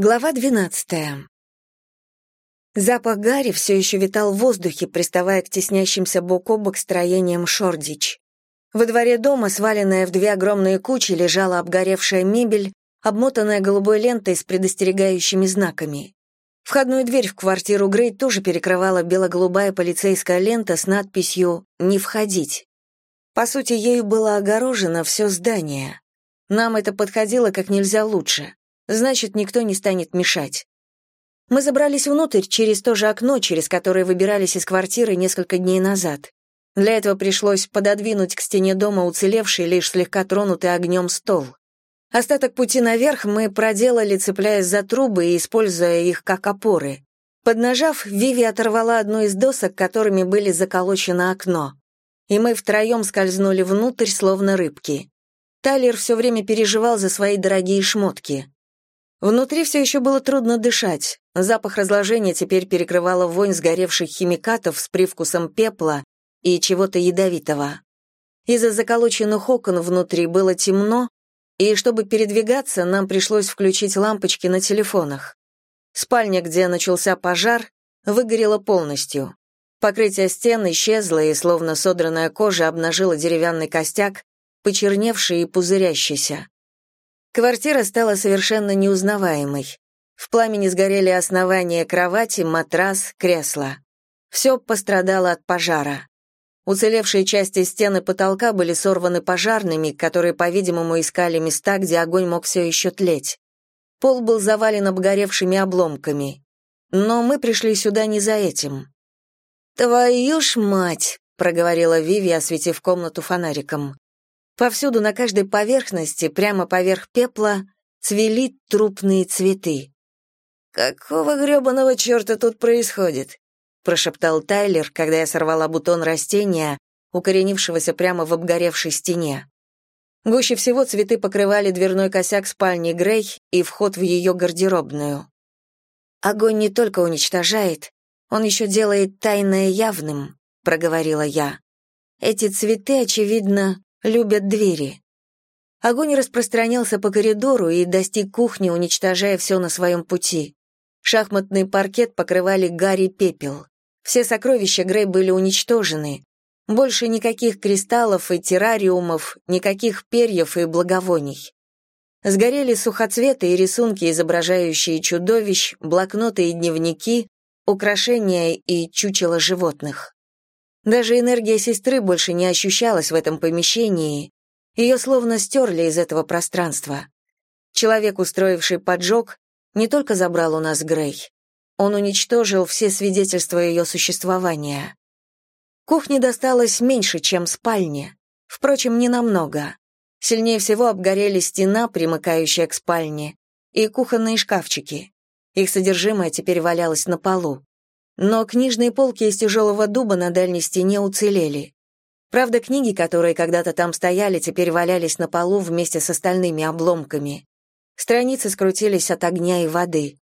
Глава 12. Запах гари все еще витал в воздухе, приставая к теснящимся бок о бок строениям Шордич. Во дворе дома, сваленная в две огромные кучи, лежала обгоревшая мебель, обмотанная голубой лентой с предостерегающими знаками. Входную дверь в квартиру Грей тоже перекрывала бело-голубая полицейская лента с надписью «Не входить». По сути, ею было огорожено все здание. Нам это подходило как нельзя лучше значит, никто не станет мешать. Мы забрались внутрь через то же окно, через которое выбирались из квартиры несколько дней назад. Для этого пришлось пододвинуть к стене дома уцелевший, лишь слегка тронутый огнем стол. Остаток пути наверх мы проделали, цепляясь за трубы и используя их как опоры. Поднажав, Виви оторвала одну из досок, которыми были заколочено окно. И мы втроем скользнули внутрь, словно рыбки. Тайлер все время переживал за свои дорогие шмотки. Внутри все еще было трудно дышать. Запах разложения теперь перекрывала вонь сгоревших химикатов с привкусом пепла и чего-то ядовитого. Из-за заколоченных окон внутри было темно, и чтобы передвигаться, нам пришлось включить лампочки на телефонах. Спальня, где начался пожар, выгорела полностью. Покрытие стен исчезло, и словно содранная кожа обнажила деревянный костяк, почерневший и пузырящийся. Квартира стала совершенно неузнаваемой. В пламени сгорели основания кровати, матрас, кресла. Все пострадало от пожара. Уцелевшие части стены потолка были сорваны пожарными, которые, по-видимому, искали места, где огонь мог все еще тлеть. Пол был завален обгоревшими обломками. Но мы пришли сюда не за этим. «Твою ж мать!» — проговорила Виви, осветив комнату фонариком. Повсюду на каждой поверхности, прямо поверх пепла, цвели трупные цветы. «Какого грёбаного чёрта тут происходит?» прошептал Тайлер, когда я сорвала бутон растения, укоренившегося прямо в обгоревшей стене. Гуще всего цветы покрывали дверной косяк спальни Грей и вход в ее гардеробную. «Огонь не только уничтожает, он еще делает тайное явным», — проговорила я. «Эти цветы, очевидно, любят двери. Огонь распространялся по коридору и достиг кухни, уничтожая все на своем пути. Шахматный паркет покрывали гарь и пепел. Все сокровища Грей были уничтожены. Больше никаких кристаллов и террариумов, никаких перьев и благовоний. Сгорели сухоцветы и рисунки, изображающие чудовищ, блокноты и дневники, украшения и чучела животных. Даже энергия сестры больше не ощущалась в этом помещении, ее словно стерли из этого пространства. Человек, устроивший поджог, не только забрал у нас Грей, он уничтожил все свидетельства ее существования. Кухне досталось меньше, чем спальне, впрочем, не намного. Сильнее всего обгорели стена, примыкающая к спальне, и кухонные шкафчики. Их содержимое теперь валялось на полу. Но книжные полки из тяжелого дуба на дальней стене уцелели. Правда, книги, которые когда-то там стояли, теперь валялись на полу вместе с остальными обломками. Страницы скрутились от огня и воды.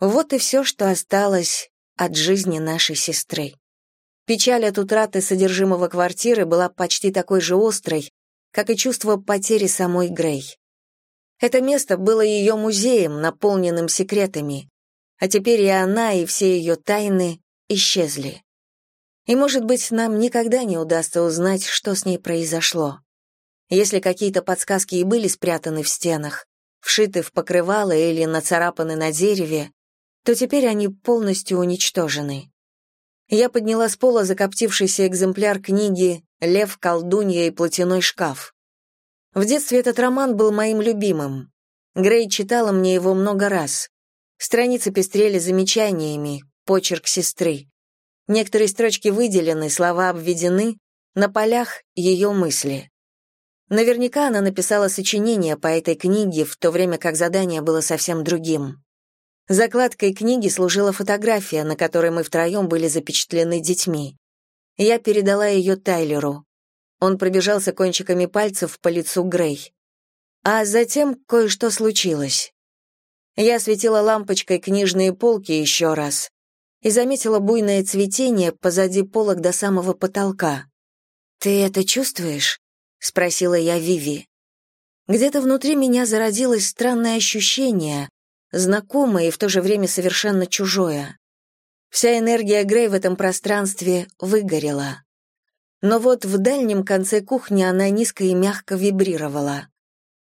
Вот и все, что осталось от жизни нашей сестры. Печаль от утраты содержимого квартиры была почти такой же острой, как и чувство потери самой Грей. Это место было ее музеем, наполненным секретами а теперь и она, и все ее тайны исчезли. И, может быть, нам никогда не удастся узнать, что с ней произошло. Если какие-то подсказки и были спрятаны в стенах, вшиты в покрывало или нацарапаны на дереве, то теперь они полностью уничтожены. Я подняла с пола закоптившийся экземпляр книги «Лев, колдунья и платяной шкаф». В детстве этот роман был моим любимым. Грей читала мне его много раз. Страницы пестрели замечаниями, почерк сестры. Некоторые строчки выделены, слова обведены, на полях ее мысли. Наверняка она написала сочинение по этой книге, в то время как задание было совсем другим. Закладкой книги служила фотография, на которой мы втроем были запечатлены детьми. Я передала ее Тайлеру. Он пробежался кончиками пальцев по лицу Грей. А затем кое-что случилось. Я светила лампочкой книжные полки еще раз и заметила буйное цветение позади полок до самого потолка. «Ты это чувствуешь?» — спросила я Виви. Где-то внутри меня зародилось странное ощущение, знакомое и в то же время совершенно чужое. Вся энергия Грей в этом пространстве выгорела. Но вот в дальнем конце кухни она низко и мягко вибрировала.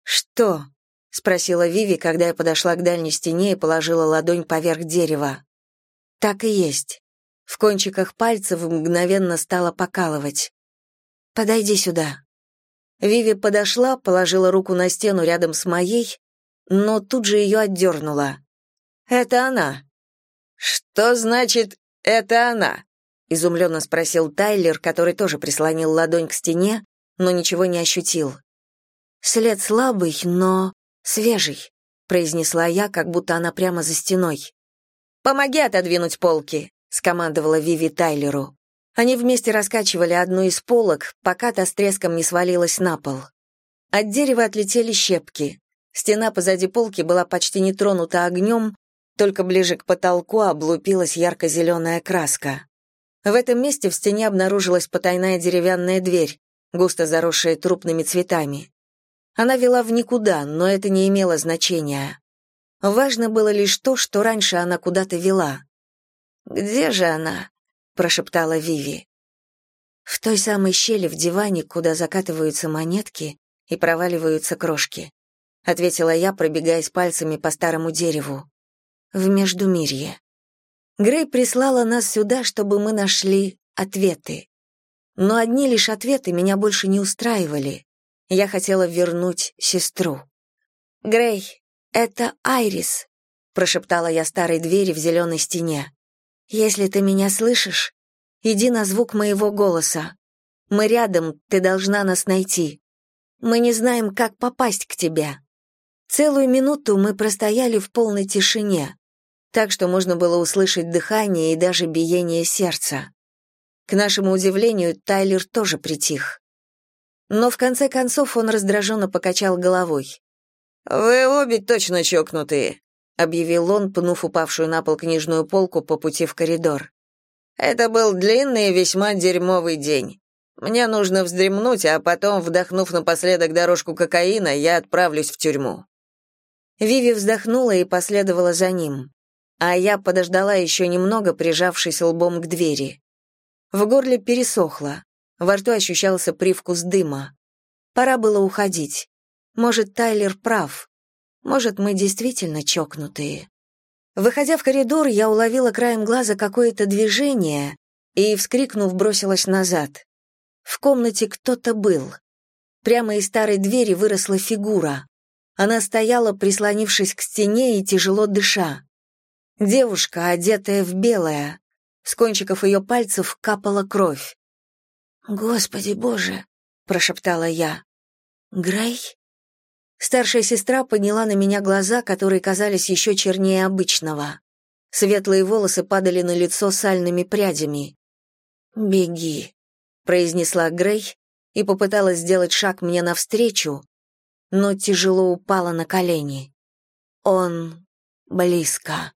«Что?» — спросила Виви, когда я подошла к дальней стене и положила ладонь поверх дерева. «Так и есть». В кончиках пальцев мгновенно стало покалывать. «Подойди сюда». Виви подошла, положила руку на стену рядом с моей, но тут же ее отдернула. «Это она». «Что значит «это она»?» — изумленно спросил Тайлер, который тоже прислонил ладонь к стене, но ничего не ощутил. «След слабый, но свежий», — произнесла я, как будто она прямо за стеной. «Помоги отодвинуть полки», — скомандовала Виви Тайлеру. Они вместе раскачивали одну из полок, пока та с треском не свалилась на пол. От дерева отлетели щепки. Стена позади полки была почти не тронута огнем, только ближе к потолку облупилась ярко-зеленая краска. В этом месте в стене обнаружилась потайная деревянная дверь, густо заросшая трупными цветами. Она вела в никуда, но это не имело значения. Важно было лишь то, что раньше она куда-то вела. «Где же она?» прошептала Виви. В той самой щели в диване, куда закатываются монетки и проваливаются крошки, ответила я, пробегаясь пальцами по старому дереву. В Междумирье. Грей прислала нас сюда, чтобы мы нашли ответы. Но одни лишь ответы меня больше не устраивали. Я хотела вернуть сестру. «Грей, это Айрис», — прошептала я старой двери в зеленой стене. Если ты меня слышишь, иди на звук моего голоса. Мы рядом, ты должна нас найти. Мы не знаем, как попасть к тебе. Целую минуту мы простояли в полной тишине, так что можно было услышать дыхание и даже биение сердца. К нашему удивлению, Тайлер тоже притих. Но в конце концов он раздраженно покачал головой. «Вы обе точно чокнутые. — объявил он, пнув упавшую на пол книжную полку по пути в коридор. «Это был длинный и весьма дерьмовый день. Мне нужно вздремнуть, а потом, вдохнув напоследок дорожку кокаина, я отправлюсь в тюрьму». Виви вздохнула и последовала за ним, а я подождала еще немного, прижавшись лбом к двери. В горле пересохло, во рту ощущался привкус дыма. Пора было уходить. Может, Тайлер прав. Может, мы действительно чокнутые. Выходя в коридор, я уловила краем глаза какое-то движение и, вскрикнув, бросилась назад. В комнате кто-то был. Прямо из старой двери выросла фигура. Она стояла, прислонившись к стене и тяжело дыша. Девушка, одетая в белое. С кончиков ее пальцев капала кровь. «Господи боже!» — прошептала я. «Грей?» Старшая сестра подняла на меня глаза, которые казались еще чернее обычного. Светлые волосы падали на лицо сальными прядями. «Беги», — произнесла Грей и попыталась сделать шаг мне навстречу, но тяжело упала на колени. «Он близко».